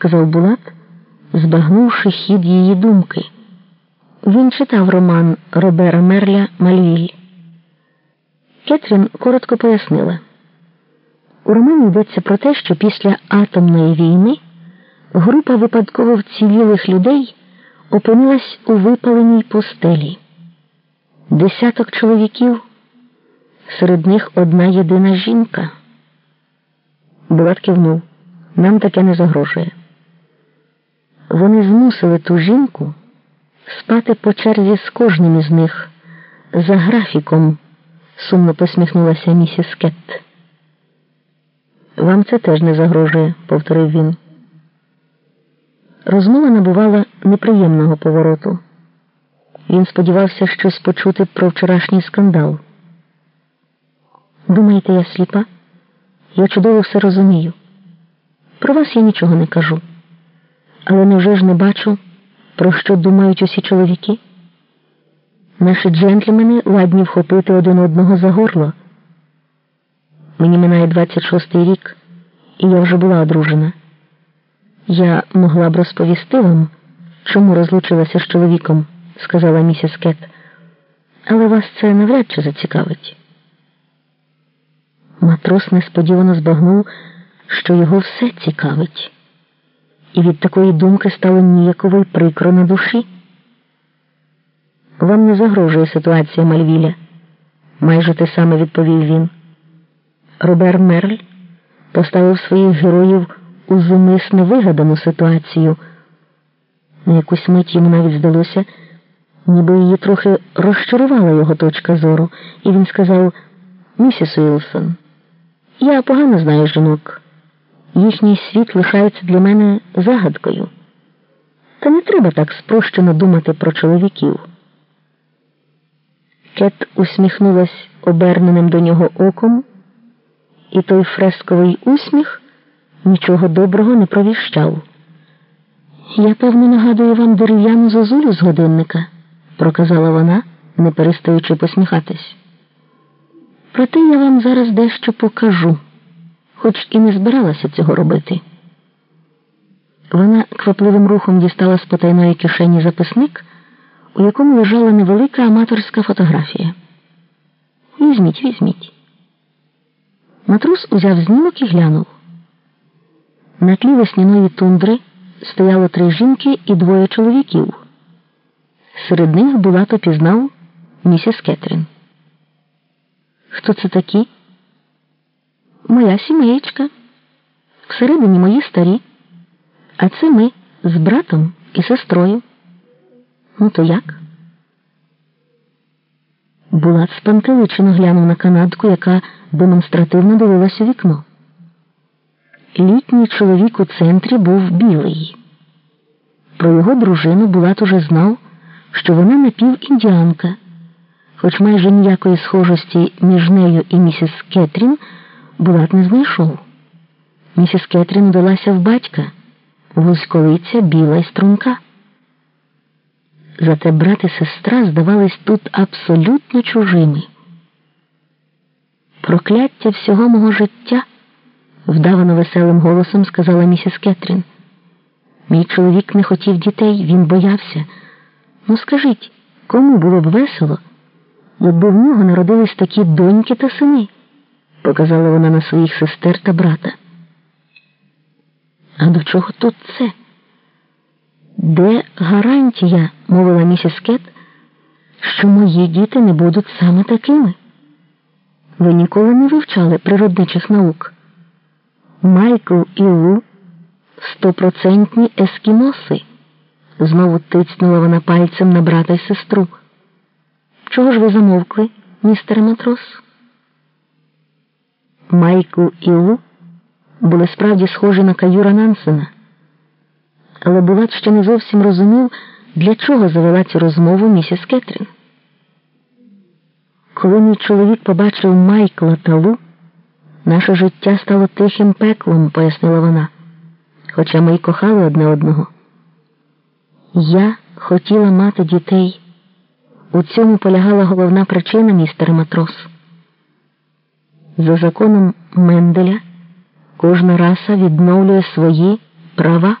сказав Булат, збагнувши хід її думки. Він читав роман Робера Мерля Мальвіль. Кетрін коротко пояснила. У романі йдеться про те, що після атомної війни група випадково вцілілих людей опинилась у випаленій постелі. Десяток чоловіків, серед них одна єдина жінка. Булат кивнув. Нам таке не загрожує. Вони змусили ту жінку спати по черзі з кожним із них за графіком, сумно посміхнулася місіс Кетт. Вам це теж не загрожує, повторив він. Розмова набувала неприємного повороту. Він сподівався щось почути про вчорашній скандал. Думаєте, я сліпа? Я чудово все розумію. Про вас я нічого не кажу. Але невже ж не бачу, про що думають усі чоловіки? Наші джентльмени ладні вхопити один одного за горло. Мені минає 26-й рік, і я вже була одружена. Я могла б розповісти вам, чому розлучилася з чоловіком, сказала місіс Кет, але вас це навряд чи зацікавить. Матрос несподівано збагнув, що його все цікавить, і від такої думки стало ніяково й прикро на душі. Вам не загрожує ситуація Мальвіля, майже те саме відповів він. Робер Мерль поставив своїх героїв у зумисно вигадану ситуацію. На якусь мить йому навіть здалося, ніби її трохи розчарувала його точка зору, і він сказав: Місіс Уілсон, я погано знаю жінок. Їхній світ лишається для мене загадкою. Та не треба так спрощено думати про чоловіків. Кет усміхнулась оберненим до нього оком, і той фресковий усміх нічого доброго не провіщав. Я, певно, нагадую вам дерев'яну зозулю з годинника, проказала вона, не перестаючи посміхатись. Проте я вам зараз дещо покажу, хоч і не збиралася цього робити. Вона квапливим рухом дістала з потайної кишені записник, у якому лежала невелика аматорська фотографія. Візьміть, візьміть. Матрос узяв знімок і глянув. На тлі весняної тундри стояло три жінки і двоє чоловіків. Серед них Булато пізнав місіс Кетрін. Хто це такі? Моя сімеєчка. Всередині мої старі. А це ми з братом і сестрою. Ну, то як? Булат спантеличено глянув на канадку, яка демонстративно дивилась у вікно. Літній чоловік у центрі був білий. Про його дружину Булат уже знав, що вона напівіндіанка, хоч майже ніякої схожості між нею і місіс Кетрін Булат не знайшов. Місіс Кетрін далася в батька, вузьколиця біла й струнка. Зате брат і сестра здавались тут абсолютно чужими. Прокляття всього мого життя, вдавано веселим голосом сказала місіс Кетрін. Мій чоловік не хотів дітей, він боявся. Ну, скажіть, кому було б весело, якби в нього народились такі доньки та сини? Показала вона на своїх сестер та брата. А до чого тут це? Де гарантія, мовила місіс Кет, що мої діти не будуть саме такими? Ви ніколи не вивчали природничих наук. Майкл і Лу стопроцентні ескімоси, знову тицнула вона пальцем на брата й сестру. Чого ж ви замовкли, містере матрос? Майкл і Лу були справді схожі на каюра Нансена. Але Булат ще не зовсім розумів, для чого завела цю розмову місіс Кетрін. Коли мій чоловік побачив Майкла та Лу, наше життя стало тихим пеклом, пояснила вона, хоча ми й кохали одне одного. Я хотіла мати дітей. У цьому полягала головна причина, містер матрос. За законом Менделя кожна раса відновлює свої права.